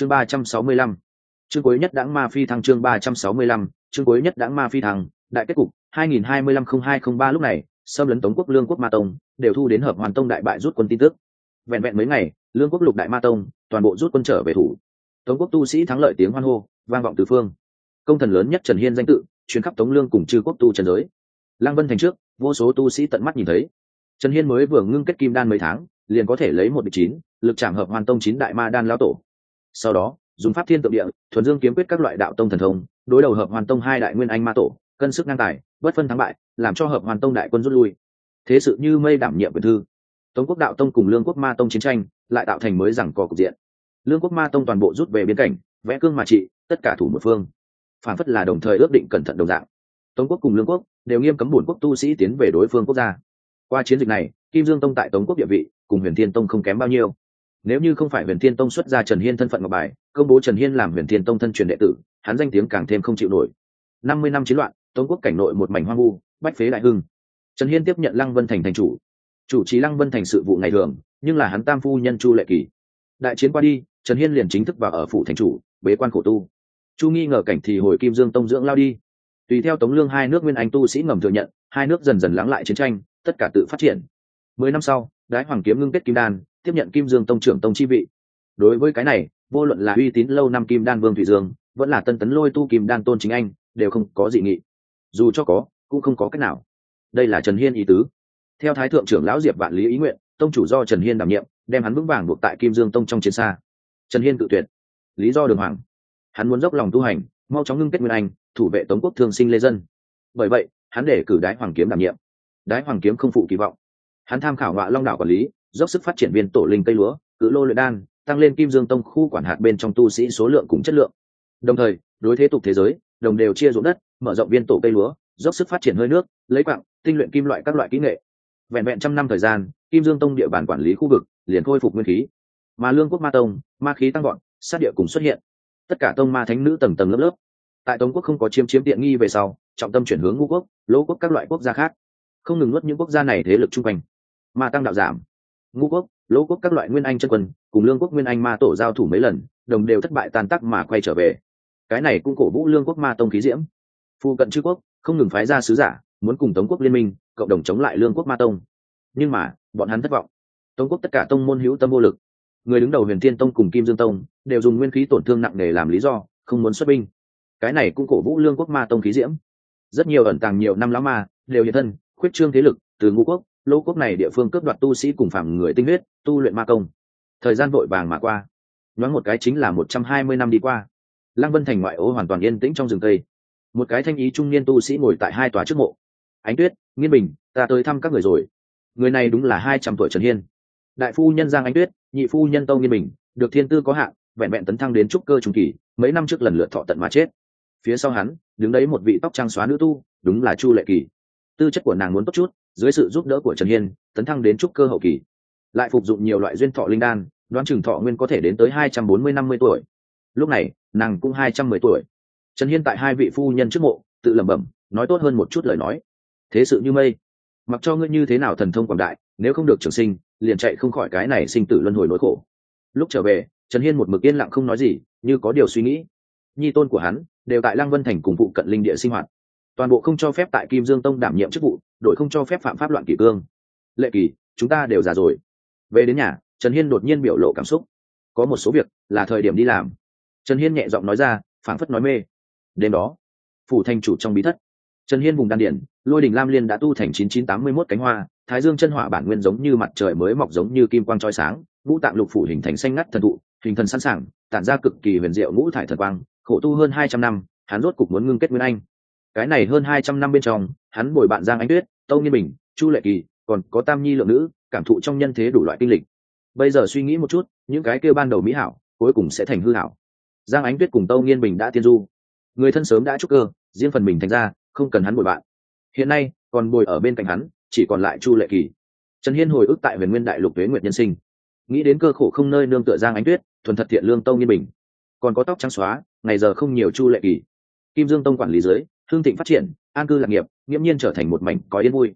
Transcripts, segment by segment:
chương ba trăm sáu mươi lăm. Chương cuối nhất đãng ma phi thăng chương ba trăm sáu mươi lăm, chương cuối nhất đãng ma phi thăng, đại kết cục, hai nghìn hai mươi lăm không hai không ba lúc này, xâm lấn tống quốc lương quốc ma tông, đều thu đến hợp hoàn tông đại bại rút quân tin tức. Vẹn vẹn mấy ngày, lương quốc lục đại ma tông, toàn bộ rút quân trở về thủ. Tống quốc tu sĩ thắng lợi tiếng hoan hô, vang vọng từ phương. Công thần lớn nhất trần hiên danh tự chuyến khắp tống lương cùng chư quốc tu trần giới. Lăng vân thành trước, vô số tu sĩ tận mắt nhìn thấy. Trần hiên mới vừa ngưng kết kim đan mấy tháng, liền có thể lấy một địch chín, lực trảm hợp hoàn tông chín đại ma đan lão tổ sau đó, dùng pháp thiên tượng địa, thuần dương kiếm quyết các loại đạo tông thần thông, đối đầu hợp hoàn tông hai đại nguyên anh ma tổ, cân sức ngang tài, bất phân thắng bại, làm cho hợp hoàn tông đại quân rút lui. Thế sự như mây đảm nhiệm quyền thư. Tống quốc đạo tông cùng lương quốc ma tông chiến tranh, lại tạo thành mới rằng cò cục diện. Lương quốc ma tông toàn bộ rút về biên cảnh, vẽ cương mà trị, tất cả thủ một phương. Phản phất là đồng thời ước định cẩn thận đồng dạng. Tống quốc cùng lương quốc đều nghiêm cấm bổn quốc tu sĩ tiến về đối phương quốc gia. Qua chiến dịch này, kim dương tông tại tống quốc địa vị cùng huyền thiên tông không kém bao nhiêu nếu như không phải huyền thiên tông xuất ra trần hiên thân phận ngọc bài, công bố trần hiên làm huyền thiên tông thân truyền đệ tử, hắn danh tiếng càng thêm không chịu nổi. Năm mươi năm chiến loạn, tống quốc cảnh nội một mảnh hoang vu, bách phế đại hưng. Trần hiên tiếp nhận lăng vân thành thành chủ. Chủ trì lăng vân thành sự vụ ngày thường, nhưng là hắn tam phu nhân chu lệ kỳ. Đại chiến qua đi, trần hiên liền chính thức vào ở phủ thành chủ, bế quan khổ tu. Chu nghi ngờ cảnh thì hồi kim dương tông dưỡng lao đi. Tùy theo tống lương hai nước nguyên anh tu sĩ ngầm thừa nhận, hai nước dần dần lắng lại chiến tranh, tất cả tự phát triển. Mười năm sau đái hoàng kiếm ngưng kết kim đan, tiếp nhận kim dương tông trưởng tông chi vị. Đối với cái này, vô luận là uy tín lâu năm kim đan vương thủy dương, vẫn là tân tấn lôi tu kim đan tôn chính anh, đều không có dị nghị. Dù cho có, cũng không có cách nào. Đây là trần hiên ý tứ. Theo thái thượng trưởng lão diệp vạn lý ý nguyện, tông chủ do trần hiên đảm nhiệm, đem hắn vững vàng buộc tại kim dương tông trong chiến xa. Trần hiên tự tuyệt. Lý do đường hoàng. Hắn muốn dốc lòng tu hành, mau chóng ngưng kết nguyên anh, thủ vệ tống quốc thương sinh lê dân. Bởi vậy, hắn để cử đái hoàng kiếm đảm nhiệm. Đái hoàng kiếm không phụ kỳ vọng hắn tham khảo họa long đảo quản lý, dốc sức phát triển viên tổ linh cây lúa, cự lô luyện đan, tăng lên kim dương tông khu quản hạt bên trong tu sĩ số lượng cùng chất lượng. Đồng thời, đối thế tục thế giới, đồng đều chia ruộng đất, mở rộng viên tổ cây lúa, dốc sức phát triển hơi nước, lấy quặng tinh luyện kim loại các loại kỹ nghệ. Vẹn vẹn trăm năm thời gian, kim dương tông địa bàn quản lý khu vực liền khôi phục nguyên khí. Mà lương quốc ma tông, ma khí tăng gọn sát địa cùng xuất hiện. Tất cả tông ma thánh nữ tầng tầng lớp lớp. Tại tống quốc không có chiếm chiếm tiện nghi về sau, trọng tâm chuyển hướng ngũ quốc, lỗ quốc các loại quốc gia khác. Không ngừng nuốt những quốc gia này thế lực chung quanh ma tăng đạo giảm. Ngũ quốc, lỗ quốc các loại nguyên anh chân quân, cùng lương quốc nguyên anh ma tổ giao thủ mấy lần, đồng đều thất bại tan tắc mà quay trở về. Cái này cũng cổ vũ lương quốc ma tông khí diễm. Phu cận chư quốc, không ngừng phái ra sứ giả, muốn cùng tống quốc liên minh, cộng đồng chống lại lương quốc ma tông. Nhưng mà, bọn hắn thất vọng. Tống quốc tất cả tông môn hữu tâm vô lực. Người đứng đầu huyền thiên tông cùng kim dương tông, đều dùng nguyên khí tổn thương nặng nề làm lý do, không muốn xuất binh. Cái này cũng cổ vũ lương quốc ma tông khí diễm. Rất nhiều ẩn tàng nhiều năm lão ma, đều hiện thân, khuyết trương thế lực, từ ngũ quốc lô quốc này địa phương cướp đoạt tu sĩ cùng phạm người tinh huyết, tu luyện ma công. Thời gian vội vàng mà qua. Nhoáng một cái chính là một trăm hai mươi năm đi qua. Lăng vân thành ngoại ô hoàn toàn yên tĩnh trong rừng cây. Một cái thanh ý trung niên tu sĩ ngồi tại hai tòa trước mộ. Ánh tuyết, nghiên bình, ta tới thăm các người rồi. Người này đúng là hai trăm tuổi trần hiên. Đại phu nhân giang ánh tuyết, nhị phu nhân tâu nghiên bình, được thiên tư có hạn, vẹn vẹn tấn thăng đến trúc cơ trung kỳ, mấy năm trước lần lượt thọ tận mà chết. Phía sau hắn, đứng đấy một vị tóc trang xóa nữ tu, đúng là chu lệ kỳ. Tư chất của nàng muốn tốt chút dưới sự giúp đỡ của trần hiên, tấn thăng đến trúc cơ hậu kỳ. Lại phục dụng nhiều loại duyên thọ linh đan, đoán chừng thọ nguyên có thể đến tới hai trăm bốn mươi năm mươi tuổi. Lúc này, nàng cũng hai trăm mười tuổi. Trần hiên tại hai vị phu nhân trước mộ, tự lẩm bẩm, nói tốt hơn một chút lời nói. Thế sự như mây. Mặc cho ngươi như thế nào thần thông quảng đại, nếu không được trường sinh, liền chạy không khỏi cái này sinh tử luân hồi nỗi khổ. Lúc trở về, trần hiên một mực yên lặng không nói gì, như có điều suy nghĩ. Nhi tôn của hắn, đều tại lăng vân thành cùng vụ cận linh địa sinh hoạt. Toàn bộ không cho phép tại kim dương tông đảm nhiệm chức vụ đội không cho phép phạm pháp loạn kỷ cương. Lệ kỳ, chúng ta đều già rồi. Về đến nhà, trần hiên đột nhiên biểu lộ cảm xúc. Có một số việc là thời điểm đi làm. Trần hiên nhẹ giọng nói ra, phảng phất nói mê. Đêm đó, phủ thành chủ trong bí thất. Trần hiên vùng đan điển, lôi đình lam liên đã tu thành chín chín tám mươi mốt cánh hoa, thái dương chân hỏa bản nguyên giống như mặt trời mới mọc giống như kim quang trói sáng, ngũ tạng lục phủ hình thành xanh ngắt thần thụ, hình thần sẵn sàng, tản ra cực kỳ huyền diệu ngũ thải thần quang, khổ tu hơn hai trăm năm, hắn rốt cục muốn ngưng kết nguyên anh cái này hơn hai trăm năm bên trong, hắn bồi bạn giang ánh tuyết, tâu nghiên bình, chu lệ kỳ, còn có tam nhi lượng nữ, cảm thụ trong nhân thế đủ loại kinh lịch. Bây giờ suy nghĩ một chút, những cái kêu ban đầu mỹ hảo, cuối cùng sẽ thành hư hảo. Giang ánh tuyết cùng tâu nghiên bình đã tiên du. Người thân sớm đã chúc cơ, riêng phần mình thành ra, không cần hắn bồi bạn. Hiện nay, còn bồi ở bên cạnh hắn, chỉ còn lại chu lệ kỳ. Trần hiên hồi ức tại huyền nguyên đại lục tuế nguyệt nhân sinh. Nghĩ đến cơ khổ không nơi nương tựa giang ánh tuyết, thuần thật thiện lương tâu nghiên bình. Còn có tóc trắng xóa, ngày giờ không nhiều chu lệ kỳ. Kim dương tông quản lý dưới hương thịnh phát triển, an cư lạc nghiệp, nghiễm nhiên trở thành một mảnh có yên vui.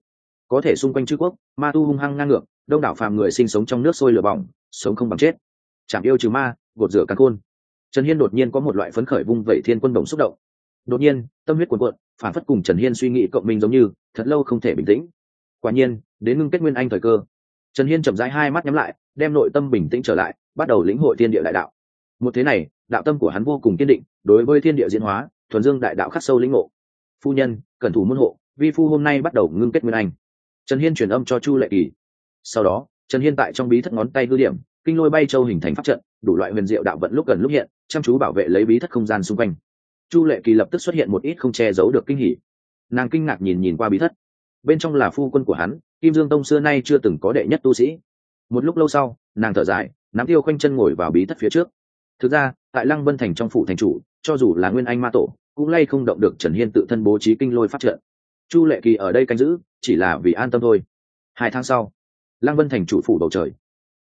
Có thể xung quanh chư quốc, ma tu hung hăng ngang ngược, đông đảo phàm người sinh sống trong nước sôi lửa bỏng, sống không bằng chết. Chạm yêu trừ ma, gột rửa căn khôn. Trần hiên đột nhiên có một loại phấn khởi vung vẩy thiên quân đồng xúc động. Đột nhiên, tâm huyết cuồn cuộn, phản phất cùng trần hiên suy nghĩ cộng minh giống như, thật lâu không thể bình tĩnh. Quả nhiên, đến ngưng kết nguyên anh thời cơ. Trần hiên chậm rãi hai mắt nhắm lại, đem nội tâm bình tĩnh trở lại, bắt đầu lĩnh hội thiên địa đại đạo. Một thế này, đạo tâm của hắn vô cùng kiên định, đối với thiên địa diễn hóa, thuần dương đại đạo khắc sâu lĩnh ngộ phu nhân, cẩn thủ môn hộ, vi phu hôm nay bắt đầu ngưng kết nguyên anh. Trần hiên truyền âm cho chu lệ kỳ. Sau đó, trần hiên tại trong bí thất ngón tay hư điểm, kinh lôi bay châu hình thành pháp trận, đủ loại huyền diệu đạo vận lúc gần lúc hiện, chăm chú bảo vệ lấy bí thất không gian xung quanh. Chu lệ kỳ lập tức xuất hiện một ít không che giấu được kinh hỉ. Nàng kinh ngạc nhìn nhìn qua bí thất. Bên trong là phu quân của hắn, kim dương tông xưa nay chưa từng có đệ nhất tu sĩ. Một lúc lâu sau, nàng thở dài, nắm tiêu khoanh chân ngồi vào bí thất phía trước. Thực ra, tại lăng vân thành trong phủ thành chủ, cho dù là nguyên anh ma tổ cũng lay không động được trần hiên tự thân bố trí kinh lôi phát trợ chu lệ kỳ ở đây canh giữ, chỉ là vì an tâm thôi. Hai tháng sau, lăng vân thành chủ phủ bầu trời.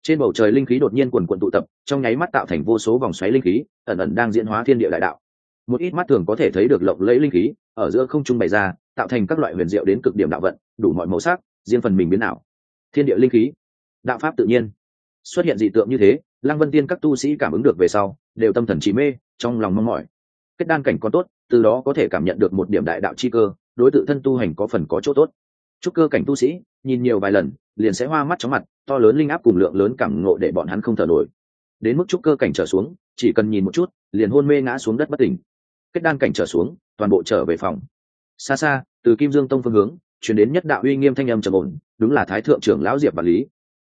Trên bầu trời linh khí đột nhiên quần quận tụ tập, trong nháy mắt tạo thành vô số vòng xoáy linh khí, ẩn ẩn đang diễn hóa thiên địa đại đạo. Một ít mắt thường có thể thấy được lộng lẫy linh khí, ở giữa không trung bày ra, tạo thành các loại huyền diệu đến cực điểm đạo vận, đủ mọi màu sắc, riêng phần mình biến ảo. Thiên địa linh khí, đạo pháp tự nhiên. Xuất hiện dị tượng như thế, lăng vân tiên các tu sĩ cảm ứng được về sau, đều tâm thần trí mê, trong lòng mong mỏi. Kết đan cảnh còn tốt từ đó có thể cảm nhận được một điểm đại đạo chi cơ, đối tự thân tu hành có phần có chỗ tốt. Chúc cơ cảnh tu sĩ, nhìn nhiều vài lần, liền sẽ hoa mắt chóng mặt, to lớn linh áp cùng lượng lớn cảm ngộ để bọn hắn không thở nổi. Đến mức trúc cơ cảnh trở xuống, chỉ cần nhìn một chút, liền hôn mê ngã xuống đất bất tỉnh. Kết đan cảnh trở xuống, toàn bộ trở về phòng. Xa xa, từ kim dương tông phương hướng chuyển đến nhất đạo uy nghiêm thanh âm trầm ổn, đúng là thái thượng trưởng lão diệp và lý.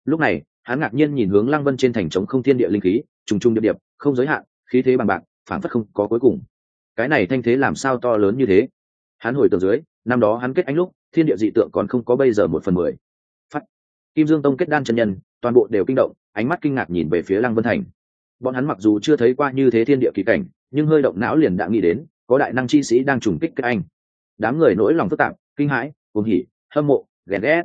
Lúc này, hắn ngạc nhiên nhìn hướng lăng vân trên thành trống không thiên địa linh khí, trùng trùng điệp điệp, không giới hạn, khí thế bằng bạc phản phất không có cuối cùng cái này thanh thế làm sao to lớn như thế? Hắn hồi tường dưới, năm đó hắn kết ánh lúc, thiên địa dị tượng còn không có bây giờ một phần mười. Phát. Kim dương tông kết đan chân nhân, toàn bộ đều kinh động, ánh mắt kinh ngạc nhìn về phía lăng vân thành. Bọn hắn mặc dù chưa thấy qua như thế thiên địa kỳ cảnh, nhưng hơi động não liền đã nghĩ đến, có đại năng chi sĩ đang trùng kích kết anh. Đám người nỗi lòng phức tạp, kinh hãi, cuồng hỉ, hâm mộ, ghen ghét.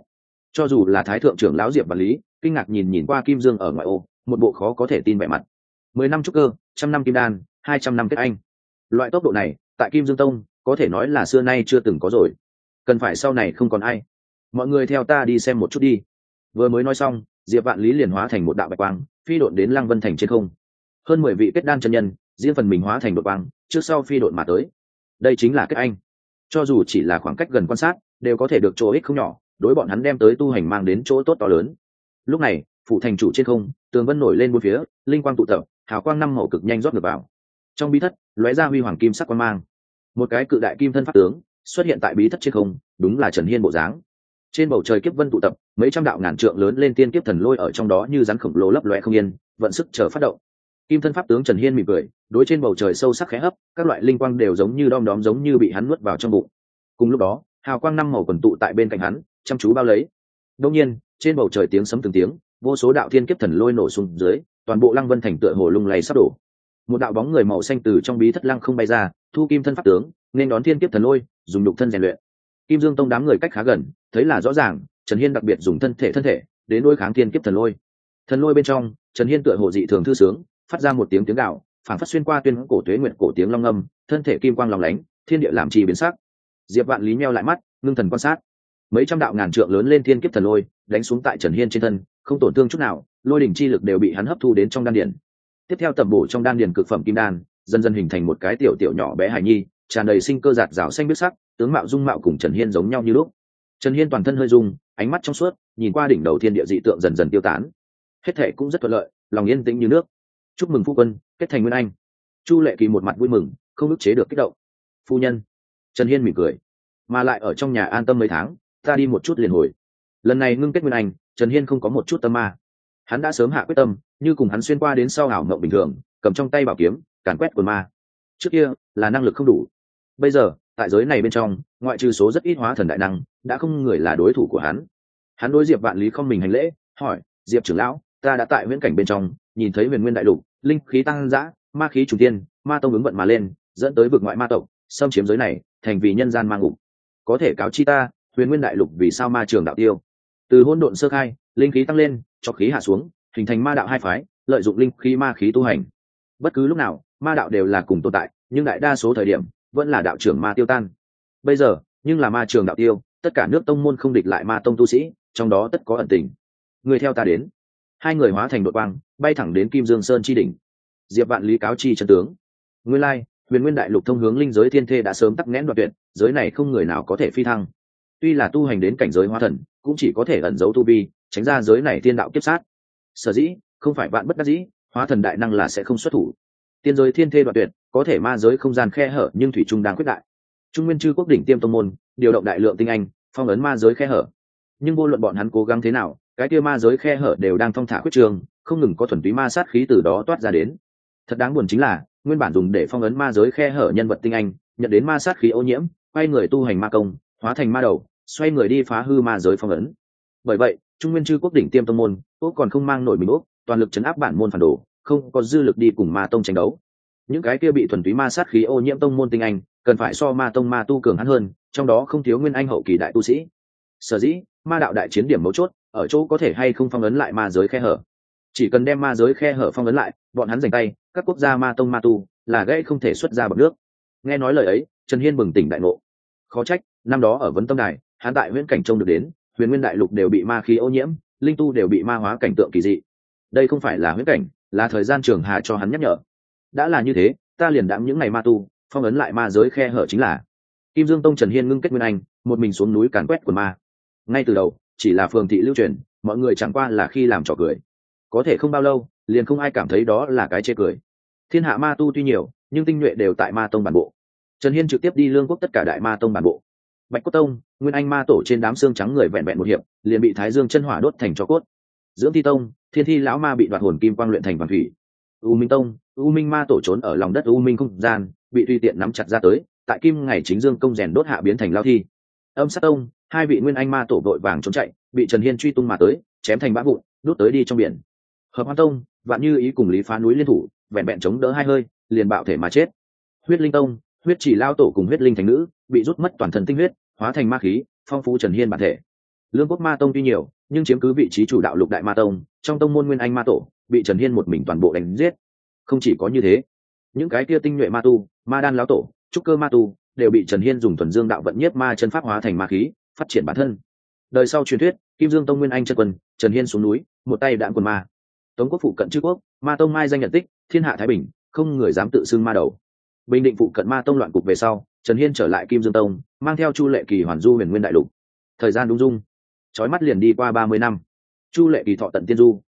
Cho dù là thái thượng trưởng lão diệp và lý, kinh ngạc nhìn nhìn qua kim dương ở ngoại ô, một bộ khó có thể tin vẻ mặt. Mười năm trúc cơ, trăm năm kim đan, hai trăm năm kết anh loại tốc độ này, tại kim dương tông, có thể nói là xưa nay chưa từng có rồi. Cần phải sau này không còn ai. Mọi người theo ta đi xem một chút đi. Vừa mới nói xong, diệp vạn lý liền hóa thành một đạo bạch quang, phi đội đến lăng vân thành trên không. Hơn mười vị kết đan chân nhân, riêng phần mình hóa thành đội quang, trước sau phi đội mà tới. Đây chính là kết anh. Cho dù chỉ là khoảng cách gần quan sát, đều có thể được chỗ ích không nhỏ, đối bọn hắn đem tới tu hành mang đến chỗ tốt to lớn. Lúc này, phủ thành chủ trên không, tường vân nổi lên bốn phía, linh quang tụ tập, hào quang năm màu cực nhanh rót ngược vào. Trong bí thất lóe ra huy hoàng kim sắc quang mang. Một cái cự đại kim thân pháp tướng xuất hiện tại bí thất trên không, đúng là trần hiên bộ dáng. Trên bầu trời kiếp vân tụ tập, mấy trăm đạo ngàn trượng lớn lên tiên kiếp thần lôi ở trong đó như rắn khổng lồ lấp loe không yên, vận sức chờ phát động. Kim thân pháp tướng trần hiên mỉm cười, đối trên bầu trời sâu sắc khẽ hấp, các loại linh quang đều giống như đom đóm giống như bị hắn nuốt vào trong bụng. Cùng lúc đó, hào quang năm màu quần tụ tại bên cạnh hắn, chăm chú bao lấy. Đông nhiên, trên bầu trời tiếng sấm từng tiếng, vô số đạo thiên kiếp thần lôi nổ xuống dưới, toàn bộ lăng vân thành tựa hồ lung lay sắp đổ một đạo bóng người màu xanh từ trong bí thất lăng không bay ra, thu kim thân pháp tướng, nên đón thiên kiếp thần lôi, dùng đục thân rèn luyện. Kim dương tông đám người cách khá gần, thấy là rõ ràng, trần hiên đặc biệt dùng thân thể thân thể, đến đôi kháng thiên kiếp thần lôi. Thần lôi bên trong, trần hiên tựa hồ dị thường thư sướng, phát ra một tiếng tiếng đạo phản phát xuyên qua tuyên cổ tuế nguyện cổ tiếng long âm, thân thể kim quang lòng lánh, thiên địa làm trì biến sắc. Diệp vạn lý meo lại mắt, ngưng thần quan sát. Mấy trăm đạo ngàn trượng lớn lên thiên kiếp thần lôi, đánh xuống tại trần hiên trên thân, không tổn thương chút nào, lôi đỉnh chi lực đều bị hắn hấp thu đến trong đan điển tiếp theo tầm bổ trong đan điền cực phẩm kim đan, dần dần hình thành một cái tiểu tiểu nhỏ bé hài nhi, tràn đầy sinh cơ giạt rào xanh biết sắc, tướng mạo dung mạo cùng trần hiên giống nhau như lúc. Trần hiên toàn thân hơi dung ánh mắt trong suốt, nhìn qua đỉnh đầu thiên địa dị tượng dần dần tiêu tán. Hết thể cũng rất thuận lợi, lòng yên tĩnh như nước. Chúc mừng phu quân, kết thành nguyên anh. Chu lệ kỳ một mặt vui mừng, không ức chế được kích động. Phu nhân. Trần hiên mỉm cười. Mà lại ở trong nhà an tâm mấy tháng, ta đi một chút liền hồi. Lần này ngưng kết nguyên anh, trần hiên không có một chút tâm ma hắn đã sớm hạ quyết tâm, như cùng hắn xuyên qua đến sau ảo mộng bình thường, cầm trong tay bảo kiếm, càn quét quần ma. Trước kia, là năng lực không đủ. Bây giờ, tại giới này bên trong, ngoại trừ số rất ít hóa thần đại năng, đã không người là đối thủ của hắn. Hắn đối diệp vạn lý không mình hành lễ, hỏi, diệp trưởng lão, ta đã tại viễn cảnh bên trong, nhìn thấy huyền nguyên đại lục, linh khí tăng dã, ma khí trùng tiên ma tông ứng vận mà lên, dẫn tới vực ngoại ma tộc, xâm chiếm giới này, thành vì nhân gian ma ngục. Có thể cáo chi ta, huyền nguyên đại lục vì sao ma trường đạo tiêu? Từ hôn độn sơ khai, linh khí tăng lên cho khí hạ xuống, hình thành ma đạo hai phái, lợi dụng linh khí ma khí tu hành. Bất cứ lúc nào, ma đạo đều là cùng tồn tại, nhưng đại đa số thời điểm, vẫn là đạo trưởng ma tiêu tan. Bây giờ, nhưng là ma trường đạo tiêu, tất cả nước tông môn không địch lại ma tông tu sĩ, trong đó tất có ẩn tình. Người theo ta đến. Hai người hóa thành đội quang, bay thẳng đến kim dương sơn chi đỉnh. Diệp vạn lý cáo chi chân tướng. Nguyên lai, huyền nguyên đại lục thông hướng linh giới thiên thê đã sớm tắc nghẽn đoạn tuyệt, giới này không người nào có thể phi thăng. Tuy là tu hành đến cảnh giới hóa thần, cũng chỉ có thể ẩn giấu tu vi tránh ra giới này tiên đạo kiếp sát. Sở dĩ, không phải bạn bất đắc dĩ, hóa thần đại năng là sẽ không xuất thủ. Tiên giới thiên thê đoạn tuyệt, có thể ma giới không gian khe hở nhưng thủy trung đang quyết đại. Trung nguyên chư quốc đỉnh tiêm tông môn, điều động đại lượng tinh anh, phong ấn ma giới khe hở. Nhưng vô luận bọn hắn cố gắng thế nào, cái kia ma giới khe hở đều đang thong thả quyết trường, không ngừng có thuần túy ma sát khí từ đó toát ra đến. Thật đáng buồn chính là, nguyên bản dùng để phong ấn ma giới khe hở nhân vật tinh anh, nhận đến ma sát khí ô nhiễm, quay người tu hành ma công, hóa thành ma đầu, xoay người đi phá hư ma giới phong ấn. Bởi vậy trung nguyên chư quốc đỉnh tiêm tông môn, úc còn không mang nổi mình úc, toàn lực chấn áp bản môn phản đồ, không có dư lực đi cùng ma tông tranh đấu. Những cái kia bị thuần túy ma sát khí ô nhiễm tông môn tinh anh, cần phải so ma tông ma tu cường hắn hơn, trong đó không thiếu nguyên anh hậu kỳ đại tu sĩ. Sở dĩ, ma đạo đại chiến điểm mấu chốt, ở chỗ có thể hay không phong ấn lại ma giới khe hở. Chỉ cần đem ma giới khe hở phong ấn lại, bọn hắn dành tay, các quốc gia ma tông ma tu, là gây không thể xuất ra bậc nước. Nghe nói lời ấy, trần hiên bừng tỉnh đại ngộ. Khó trách, năm đó ở vấn tâm đài, hắn tại huyễn cảnh trông được đến huyền nguyên đại lục đều bị ma khí ô nhiễm, linh tu đều bị ma hóa cảnh tượng kỳ dị. Đây không phải là huyễn cảnh, là thời gian trường hà cho hắn nhắc nhở. Đã là như thế, ta liền đạm những ngày ma tu, phong ấn lại ma giới khe hở chính là. Kim dương tông trần hiên ngưng kết nguyên anh, một mình xuống núi càn quét quần ma. Ngay từ đầu, chỉ là phường thị lưu truyền, mọi người chẳng qua là khi làm trò cười. Có thể không bao lâu, liền không ai cảm thấy đó là cái chê cười. Thiên hạ ma tu tuy nhiều, nhưng tinh nhuệ đều tại ma tông bản bộ. Trần hiên trực tiếp đi lương quốc tất cả đại ma tông bản bộ bạch cốt tông, nguyên anh ma tổ trên đám xương trắng người vẹn vẹn một hiệp, liền bị thái dương chân hỏa đốt thành cho cốt. Dưỡng thi tông, thiên thi lão ma bị đoạt hồn kim quang luyện thành vàng thủy. U minh tông, u minh ma tổ trốn ở lòng đất u minh không gian, bị tùy tiện nắm chặt ra tới, tại kim ngày chính dương công rèn đốt hạ biến thành lao thi. Âm sát tông, hai vị nguyên anh ma tổ vội vàng trốn chạy, bị trần hiên truy tung mà tới, chém thành bã vụn, đốt tới đi trong biển. Hợp hoan tông, vạn như ý cùng lý phá núi liên thủ, vẹn vẹn chống đỡ hai hơi, liền bạo thể mà chết. Huyết linh tông, huyết chỉ lao tổ cùng huyết linh thành nữ bị rút mất toàn thân tinh huyết, hóa thành ma khí, phong phú trần hiên bản thể. Lương quốc ma tông tuy nhiều, nhưng chiếm cứ vị trí chủ đạo lục đại ma tông, trong tông môn nguyên anh ma tổ, bị trần hiên một mình toàn bộ đánh giết. Không chỉ có như thế, những cái kia tinh nhuệ ma tu, ma đan lão tổ, trúc cơ ma tu, đều bị trần hiên dùng thuần dương đạo vận nhiếp ma chân pháp hóa thành ma khí, phát triển bản thân. Đời sau truyền thuyết, kim dương tông nguyên anh chân quân, trần hiên xuống núi, một tay đạn quần ma. Tống quốc phụ cận chư quốc, ma tông mai danh nhận tích, thiên hạ thái bình, không người dám tự xưng ma đầu bình định phụ cận ma tông loạn cục về sau, trần hiên trở lại kim dương tông, mang theo chu lệ kỳ hoàn du huyền nguyên đại lục. Thời gian đúng dung. Trói mắt liền đi qua ba mươi năm. Chu lệ kỳ thọ tận tiên du.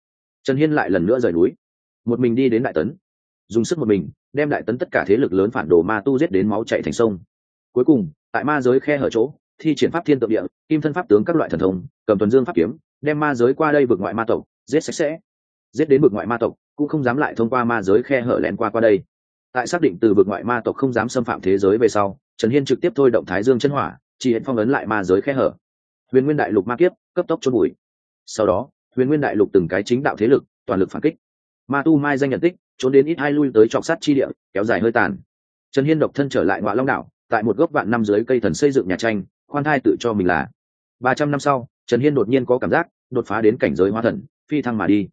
Trần hiên lại lần nữa rời núi. Một mình đi đến đại tấn. Dùng sức một mình, đem đại tấn tất cả thế lực lớn phản đồ ma tu giết đến máu chạy thành sông. Cuối cùng, tại ma giới khe hở chỗ, thi triển pháp thiên tượng địa, kim thân pháp tướng các loại thần thông, cầm tuần dương pháp kiếm, đem ma giới qua đây vượt ngoại ma tộc, giết sạch sẽ. Giết đến vực ngoại ma tộc, cũng không dám lại thông qua ma giới khe hở lén qua qua đây tại xác định từ vực ngoại ma tộc không dám xâm phạm thế giới về sau, trần hiên trực tiếp thôi động thái dương chân hỏa, chỉ hiện phong ấn lại ma giới khe hở. Huyền nguyên đại lục ma kiếp, cấp tốc chôn bụi. Sau đó, huyền nguyên đại lục từng cái chính đạo thế lực, toàn lực phản kích. Ma tu mai danh nhận tích, trốn đến ít hai lui tới trọc sắt chi địa, kéo dài hơi tàn. Trần hiên độc thân trở lại ngoại long đảo, tại một gốc vạn năm dưới cây thần xây dựng nhà tranh, khoan thai tự cho mình là. Ba trăm năm sau, trần hiên đột nhiên có cảm giác, đột phá đến cảnh giới hóa thần, phi thăng mà đi.